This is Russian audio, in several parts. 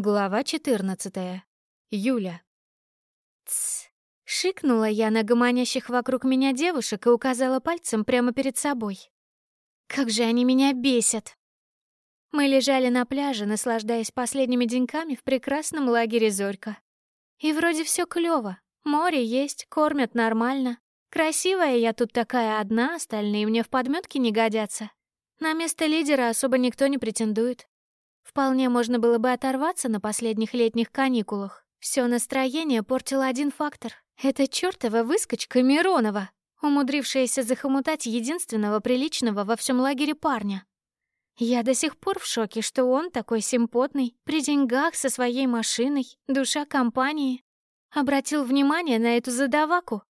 Глава 14. Юля. Тсс. Шикнула я на гомонящих вокруг меня девушек и указала пальцем прямо перед собой. Как же они меня бесят. Мы лежали на пляже, наслаждаясь последними деньками в прекрасном лагере Зорька. И вроде все клёво. Море есть, кормят нормально. Красивая я тут такая одна, остальные мне в подметке не годятся. На место лидера особо никто не претендует. Вполне можно было бы оторваться на последних летних каникулах. Все настроение портил один фактор. Это чёртова выскочка Миронова, умудрившаяся захомутать единственного приличного во всем лагере парня. Я до сих пор в шоке, что он такой симпотный, при деньгах, со своей машиной, душа компании. Обратил внимание на эту задаваку.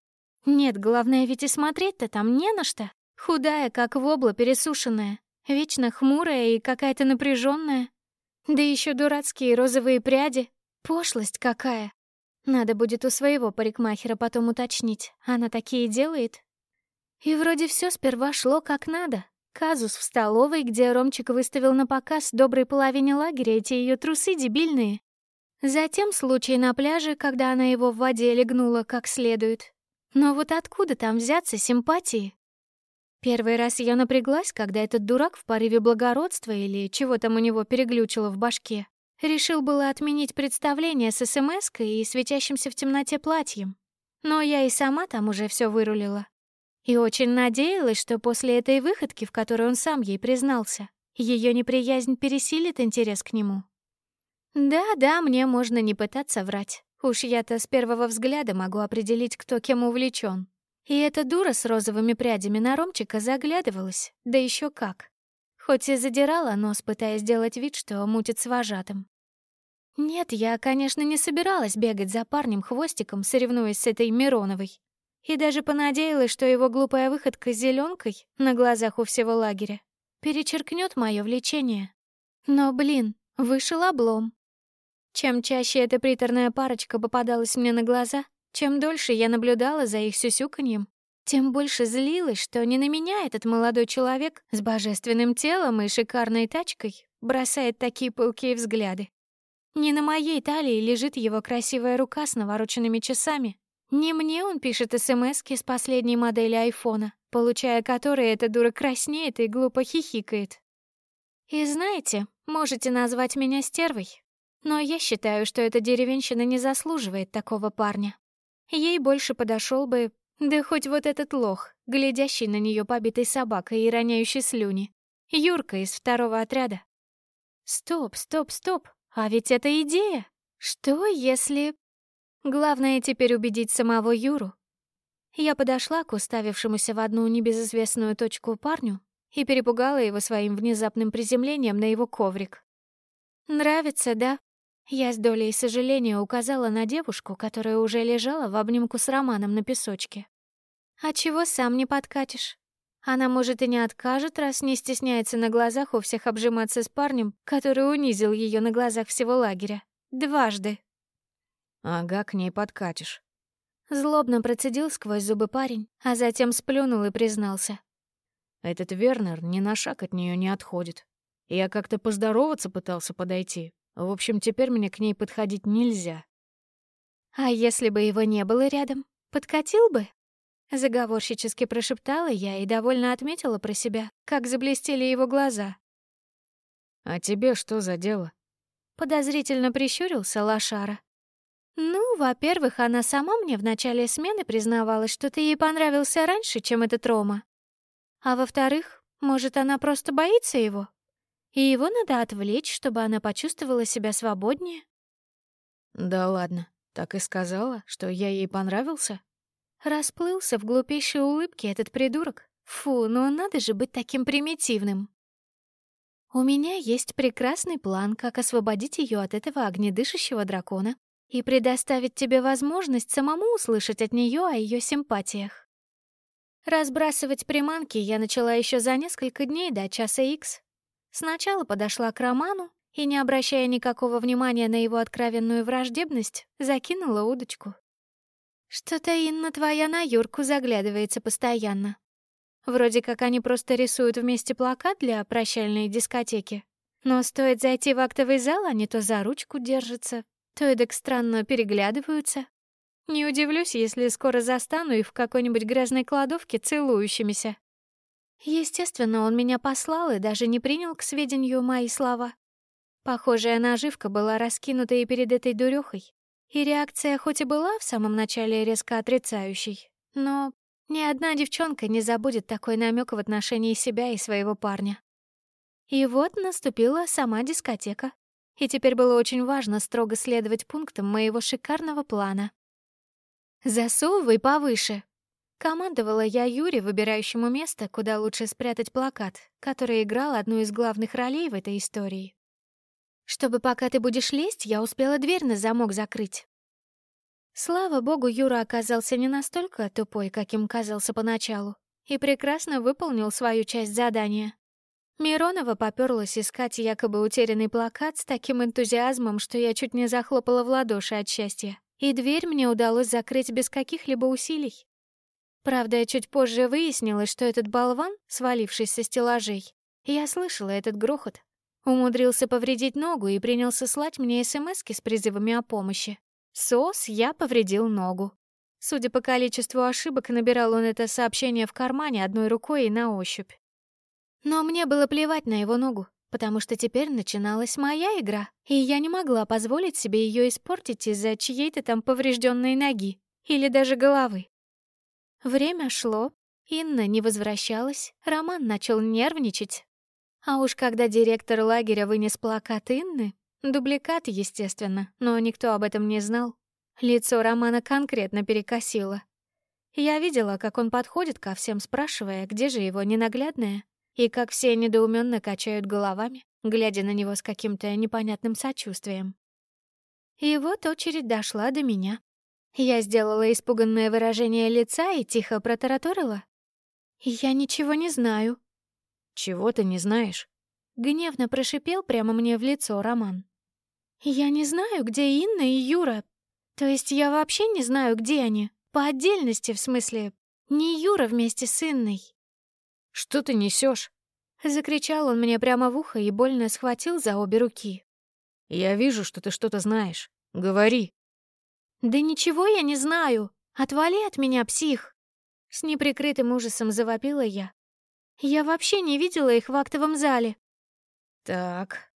Нет, главное ведь и смотреть-то там не на что. Худая, как вобла пересушенная, вечно хмурая и какая-то напряженная. Да еще дурацкие розовые пряди. Пошлость какая. Надо будет у своего парикмахера потом уточнить. Она такие делает. И вроде все сперва шло как надо. Казус в столовой, где Ромчик выставил на показ доброй половине лагеря эти ее трусы дебильные. Затем случай на пляже, когда она его в воде легнула как следует. Но вот откуда там взяться симпатии? Первый раз я напряглась, когда этот дурак в порыве благородства или чего там у него переглючило в башке, решил было отменить представление с смс и светящимся в темноте платьем. Но я и сама там уже все вырулила. И очень надеялась, что после этой выходки, в которой он сам ей признался, ее неприязнь пересилит интерес к нему. Да-да, мне можно не пытаться врать. Уж я-то с первого взгляда могу определить, кто кем увлечен. И эта дура с розовыми прядями на Ромчика заглядывалась, да еще как. Хоть и задирала нос, пытаясь сделать вид, что мутит с вожатым. Нет, я, конечно, не собиралась бегать за парнем хвостиком, соревнуясь с этой Мироновой. И даже понадеялась, что его глупая выходка с зеленкой на глазах у всего лагеря перечеркнет мое влечение. Но, блин, вышел облом. Чем чаще эта приторная парочка попадалась мне на глаза, чем дольше я наблюдала за их сюсюканьем, тем больше злилась, что не на меня этот молодой человек с божественным телом и шикарной тачкой бросает такие пылкие взгляды. Не на моей талии лежит его красивая рука с навороченными часами. Не мне он пишет смски с последней модели айфона, получая которые эта дура краснеет и глупо хихикает. И знаете, можете назвать меня стервой, но я считаю, что эта деревенщина не заслуживает такого парня. Ей больше подошел бы, да хоть вот этот лох, глядящий на нее побитой собакой и роняющий слюни. Юрка из второго отряда. Стоп, стоп, стоп, а ведь это идея. Что если... Главное теперь убедить самого Юру. Я подошла к уставившемуся в одну небезызвестную точку парню и перепугала его своим внезапным приземлением на его коврик. «Нравится, да?» Я с долей сожаления указала на девушку, которая уже лежала в обнимку с Романом на песочке. «А чего сам не подкатишь? Она, может, и не откажет, раз не стесняется на глазах у всех обжиматься с парнем, который унизил ее на глазах всего лагеря. Дважды». «Ага, к ней подкатишь». Злобно процедил сквозь зубы парень, а затем сплюнул и признался. «Этот Вернер ни на шаг от нее не отходит. Я как-то поздороваться пытался подойти, в общем, теперь мне к ней подходить нельзя. А если бы его не было рядом, подкатил бы? Заговорщически прошептала я и довольно отметила про себя, как заблестели его глаза. «А тебе что за дело?» Подозрительно прищурился Лошара. «Ну, во-первых, она сама мне в начале смены признавалась, что ты ей понравился раньше, чем этот Рома. А во-вторых, может, она просто боится его?» И его надо отвлечь, чтобы она почувствовала себя свободнее. Да ладно, так и сказала, что я ей понравился? Расплылся в глупейшей улыбке этот придурок. Фу, ну надо же быть таким примитивным. У меня есть прекрасный план, как освободить ее от этого огнедышащего дракона и предоставить тебе возможность самому услышать от нее о ее симпатиях. Разбрасывать приманки я начала еще за несколько дней до часа икс, Сначала подошла к Роману и, не обращая никакого внимания на его откровенную враждебность, закинула удочку. «Что-то, Инна, твоя на Юрку заглядывается постоянно. Вроде как они просто рисуют вместе плакат для прощальной дискотеки. Но стоит зайти в актовый зал, они то за ручку держатся, то эдак странно переглядываются. Не удивлюсь, если скоро застану их в какой-нибудь грязной кладовке целующимися. Естественно, он меня послал и даже не принял к сведению мои слова. Похожая наживка была раскинута и перед этой дурёхой, и реакция хоть и была в самом начале резко отрицающей, но ни одна девчонка не забудет такой намек в отношении себя и своего парня. И вот наступила сама дискотека. И теперь было очень важно строго следовать пунктам моего шикарного плана. «Засовывай повыше», — командовала я Юре, выбирающему место, куда лучше спрятать плакат, который играл одну из главных ролей в этой истории. «Чтобы пока ты будешь лезть, я успела дверь на замок закрыть». Слава богу, Юра оказался не настолько тупой, каким казался поначалу, и прекрасно выполнил свою часть задания. Миронова попёрлась искать якобы утерянный плакат с таким энтузиазмом, что я чуть не захлопала в ладоши от счастья и дверь мне удалось закрыть без каких-либо усилий. Правда, я чуть позже выяснилось, что этот болван, свалившись со стеллажей, я слышала этот грохот, умудрился повредить ногу и принялся слать мне смски с призывами о помощи. Сос, я повредил ногу. Судя по количеству ошибок, набирал он это сообщение в кармане одной рукой и на ощупь. Но мне было плевать на его ногу потому что теперь начиналась моя игра, и я не могла позволить себе ее испортить из-за чьей-то там поврежденной ноги или даже головы. Время шло, Инна не возвращалась, Роман начал нервничать. А уж когда директор лагеря вынес плакат Инны, дубликат, естественно, но никто об этом не знал, лицо Романа конкретно перекосило. Я видела, как он подходит ко всем, спрашивая, где же его ненаглядная, и как все недоуменно качают головами, глядя на него с каким-то непонятным сочувствием. И вот очередь дошла до меня. Я сделала испуганное выражение лица и тихо протараторила. «Я ничего не знаю». «Чего ты не знаешь?» Гневно прошипел прямо мне в лицо Роман. «Я не знаю, где Инна и Юра. То есть я вообще не знаю, где они. По отдельности, в смысле, не Юра вместе с Инной. Что ты несешь? Закричал он мне прямо в ухо и больно схватил за обе руки. «Я вижу, что ты что-то знаешь. Говори». «Да ничего я не знаю. Отвали от меня, псих!» С неприкрытым ужасом завопила я. «Я вообще не видела их в актовом зале». «Так...»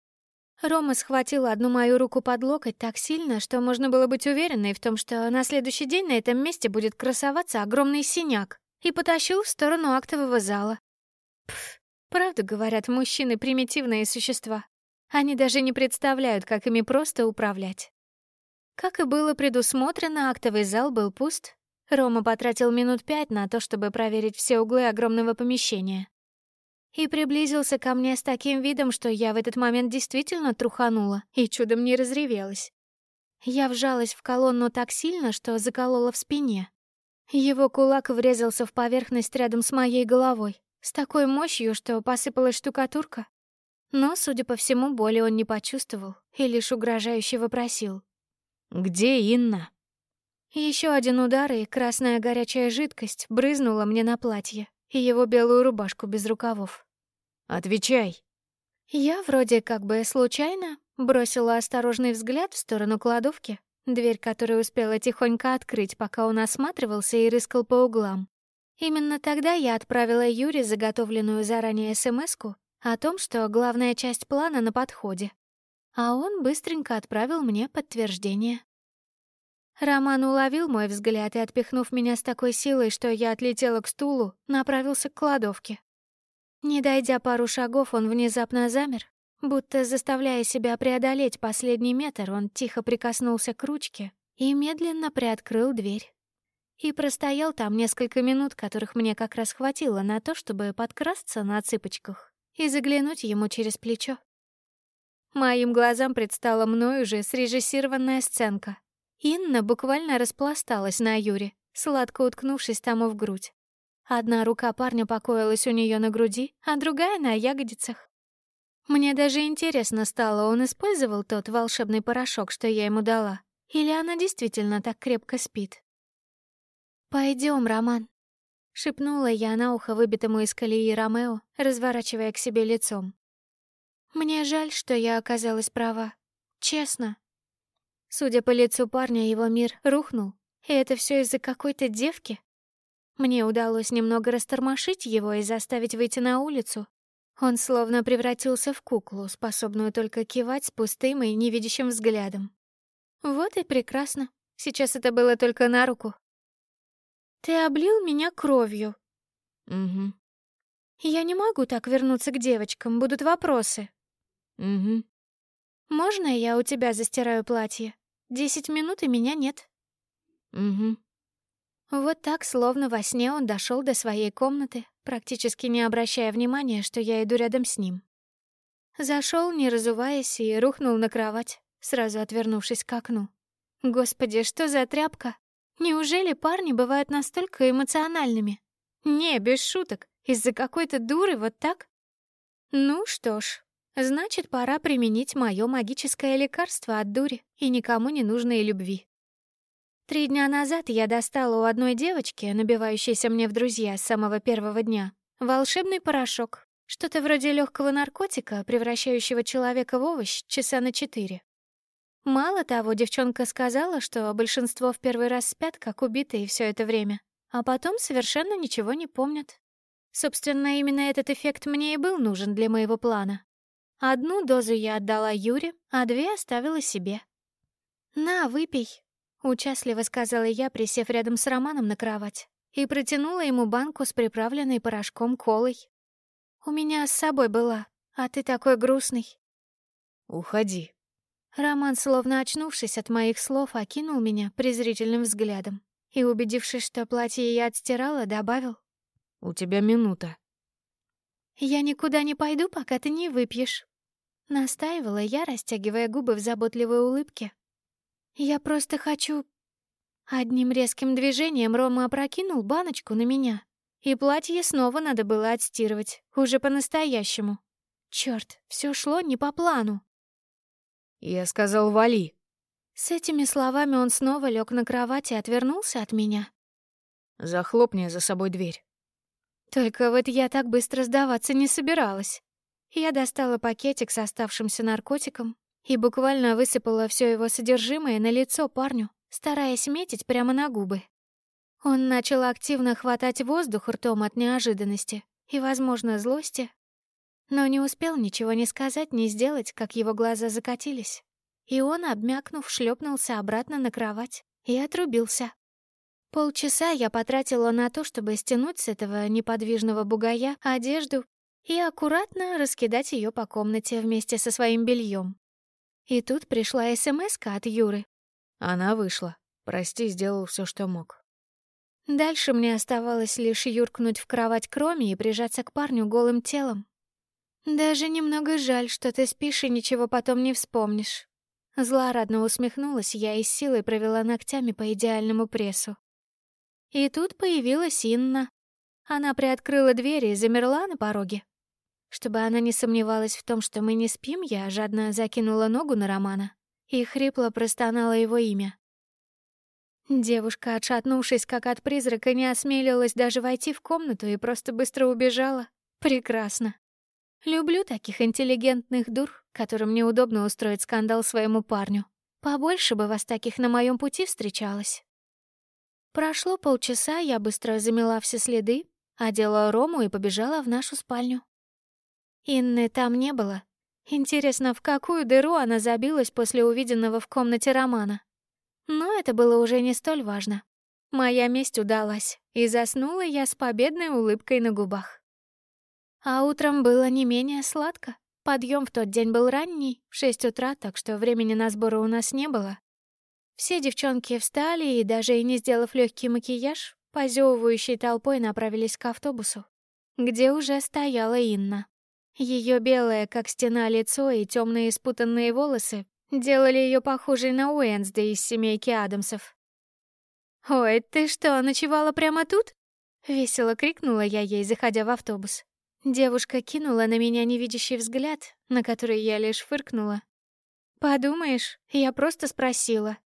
Рома схватил одну мою руку под локоть так сильно, что можно было быть уверенной в том, что на следующий день на этом месте будет красоваться огромный синяк, и потащил в сторону актового зала. Пф, правда говорят, мужчины — примитивные существа. Они даже не представляют, как ими просто управлять. Как и было предусмотрено, актовый зал был пуст. Рома потратил минут пять на то, чтобы проверить все углы огромного помещения. И приблизился ко мне с таким видом, что я в этот момент действительно труханула и чудом не разревелась. Я вжалась в колонну так сильно, что заколола в спине. Его кулак врезался в поверхность рядом с моей головой, с такой мощью, что посыпалась штукатурка. Но, судя по всему, боли он не почувствовал и лишь угрожающе вопросил. «Где Инна?» Еще один удар, и красная горячая жидкость брызнула мне на платье и его белую рубашку без рукавов. «Отвечай!» Я вроде как бы случайно бросила осторожный взгляд в сторону кладовки, дверь которой успела тихонько открыть, пока он осматривался и рыскал по углам. Именно тогда я отправила Юре заготовленную заранее смс о том, что главная часть плана на подходе. А он быстренько отправил мне подтверждение. Роман уловил мой взгляд и, отпихнув меня с такой силой, что я отлетела к стулу, направился к кладовке. Не дойдя пару шагов, он внезапно замер, будто заставляя себя преодолеть последний метр, он тихо прикоснулся к ручке и медленно приоткрыл дверь и простоял там несколько минут, которых мне как раз хватило на то, чтобы подкрасться на цыпочках и заглянуть ему через плечо. Моим глазам предстала мною уже срежиссированная сценка. Инна буквально распласталась на Юре, сладко уткнувшись тому в грудь. Одна рука парня покоилась у нее на груди, а другая — на ягодицах. Мне даже интересно стало, он использовал тот волшебный порошок, что я ему дала, или она действительно так крепко спит. Пойдем, Роман», — шепнула я на ухо выбитому из колеи Ромео, разворачивая к себе лицом. Мне жаль, что я оказалась права. Честно. Судя по лицу парня, его мир рухнул. И это все из-за какой-то девки. Мне удалось немного растормошить его и заставить выйти на улицу. Он словно превратился в куклу, способную только кивать с пустым и невидящим взглядом. Вот и прекрасно. Сейчас это было только на руку. «Ты облил меня кровью». «Угу». «Я не могу так вернуться к девочкам, будут вопросы». «Угу». «Можно я у тебя застираю платье? Десять минут и меня нет». «Угу». Вот так, словно во сне, он дошел до своей комнаты, практически не обращая внимания, что я иду рядом с ним. Зашел, не разуваясь, и рухнул на кровать, сразу отвернувшись к окну. Господи, что за тряпка? Неужели парни бывают настолько эмоциональными? Не, без шуток, из-за какой-то дуры вот так? Ну что ж, значит, пора применить мое магическое лекарство от дури и никому не нужной любви. Три дня назад я достала у одной девочки, набивающейся мне в друзья с самого первого дня, волшебный порошок, что-то вроде легкого наркотика, превращающего человека в овощ часа на четыре. Мало того, девчонка сказала, что большинство в первый раз спят, как убитые все это время, а потом совершенно ничего не помнят. Собственно, именно этот эффект мне и был нужен для моего плана. Одну дозу я отдала Юре, а две оставила себе. «На, выпей», Участливо сказала я, присев рядом с Романом на кровать, и протянула ему банку с приправленной порошком колой. «У меня с собой была, а ты такой грустный». «Уходи». Роман, словно очнувшись от моих слов, окинул меня презрительным взглядом и, убедившись, что платье я отстирала, добавил. «У тебя минута». «Я никуда не пойду, пока ты не выпьешь», — настаивала я, растягивая губы в заботливой улыбке, я просто хочу...» Одним резким движением Рома опрокинул баночку на меня, и платье снова надо было отстирывать, уже по-настоящему. Черт, все шло не по плану. «Я сказал, вали!» С этими словами он снова лег на кровать и отвернулся от меня. «Захлопни за собой дверь». Только вот я так быстро сдаваться не собиралась. Я достала пакетик с оставшимся наркотиком, и буквально высыпала все его содержимое на лицо парню, стараясь метить прямо на губы. Он начал активно хватать воздух ртом от неожиданности и, возможно, злости, но не успел ничего не сказать, ни сделать, как его глаза закатились. И он, обмякнув, шлепнулся обратно на кровать и отрубился. Полчаса я потратила на то, чтобы стянуть с этого неподвижного бугая одежду и аккуратно раскидать ее по комнате вместе со своим бельем. И тут пришла смс от Юры. Она вышла. Прости, сделал все, что мог. Дальше мне оставалось лишь юркнуть в кровать кроме и прижаться к парню голым телом. «Даже немного жаль, что ты спишь и ничего потом не вспомнишь». Злорадно усмехнулась я и с силой провела ногтями по идеальному прессу. И тут появилась Инна. Она приоткрыла дверь и замерла на пороге. Чтобы она не сомневалась в том, что мы не спим, я жадно закинула ногу на Романа и хрипло простонала его имя. Девушка, отшатнувшись как от призрака, не осмелилась даже войти в комнату и просто быстро убежала. Прекрасно. Люблю таких интеллигентных дур, которым неудобно устроить скандал своему парню. Побольше бы вас таких на моем пути встречалось. Прошло полчаса, я быстро замела все следы, одела Рому и побежала в нашу спальню. Инны там не было. Интересно, в какую дыру она забилась после увиденного в комнате Романа? Но это было уже не столь важно. Моя месть удалась, и заснула я с победной улыбкой на губах. А утром было не менее сладко. Подъем в тот день был ранний, в шесть утра, так что времени на сборы у нас не было. Все девчонки встали и, даже и не сделав легкий макияж, позевывающей толпой направились к автобусу, где уже стояла Инна. Ее белое, как стена, лицо и темные спутанные волосы делали ее похожей на Уэнсдей из семейки Адамсов. «Ой, ты что, ночевала прямо тут?» — весело крикнула я ей, заходя в автобус. Девушка кинула на меня невидящий взгляд, на который я лишь фыркнула. «Подумаешь, я просто спросила».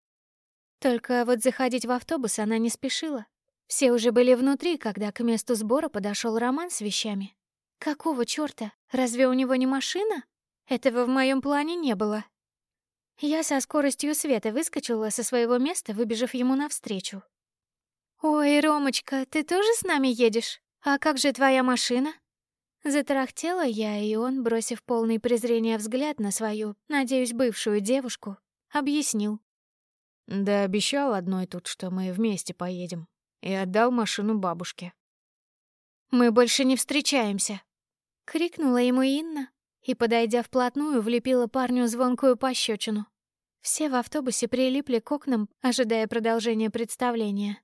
Только вот заходить в автобус она не спешила. Все уже были внутри, когда к месту сбора подошел Роман с вещами. Какого чёрта? Разве у него не машина? Этого в моем плане не было. Я со скоростью света выскочила со своего места, выбежав ему навстречу. «Ой, Ромочка, ты тоже с нами едешь? А как же твоя машина?» Затарахтела я, и он, бросив полный презрения взгляд на свою, надеюсь, бывшую девушку, объяснил. «Да обещал одной тут, что мы вместе поедем, и отдал машину бабушке». «Мы больше не встречаемся», — крикнула ему Инна, и, подойдя вплотную, влепила парню звонкую пощечину. Все в автобусе прилипли к окнам, ожидая продолжения представления.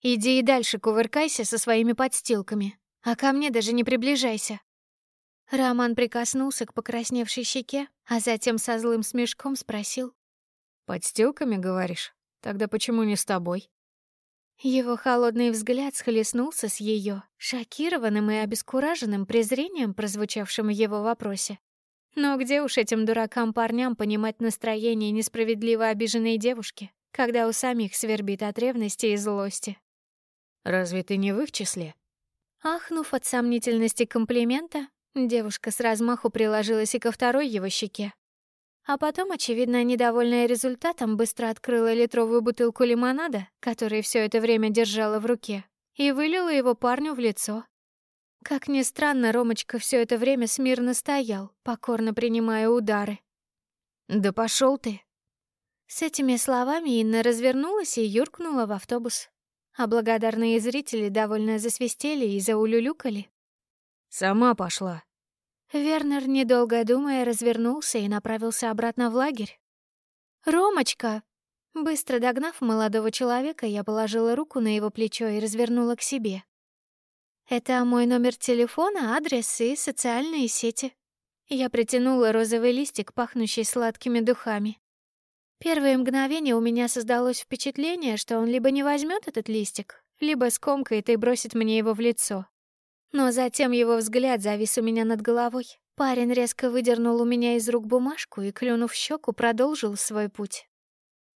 «Иди и дальше кувыркайся со своими подстилками, а ко мне даже не приближайся». Роман прикоснулся к покрасневшей щеке, а затем со злым смешком спросил. «Подстилками, говоришь? Тогда почему не с тобой?» Его холодный взгляд схлестнулся с ее, шокированным и обескураженным презрением, прозвучавшим в его вопросе. Но где уж этим дуракам-парням понимать настроение несправедливо обиженной девушки, когда у самих свербит от ревности и злости? «Разве ты не в их числе?» Ахнув от сомнительности комплимента, девушка с размаху приложилась и ко второй его щеке, а потом, очевидно, недовольная результатом, быстро открыла литровую бутылку лимонада, который все это время держала в руке, и вылила его парню в лицо. Как ни странно, Ромочка все это время смирно стоял, покорно принимая удары. «Да пошел ты!» С этими словами Инна развернулась и юркнула в автобус. А благодарные зрители довольно засвистели и заулюлюкали. «Сама пошла», Вернер, недолго думая, развернулся и направился обратно в лагерь. «Ромочка!» Быстро догнав молодого человека, я положила руку на его плечо и развернула к себе. «Это мой номер телефона, адрес и социальные сети». Я притянула розовый листик, пахнущий сладкими духами. Первое мгновение у меня создалось впечатление, что он либо не возьмет этот листик, либо скомкает и бросит мне его в лицо. Но затем его взгляд завис у меня над головой. Парень резко выдернул у меня из рук бумажку и, клюнув щеку, продолжил свой путь.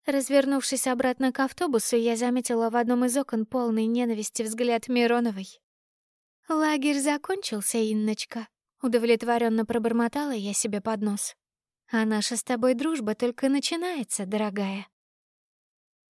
Развернувшись обратно к автобусу, я заметила в одном из окон полный ненависти взгляд Мироновой. «Лагерь закончился, Инночка», — удовлетворенно пробормотала я себе под нос. «А наша с тобой дружба только начинается, дорогая».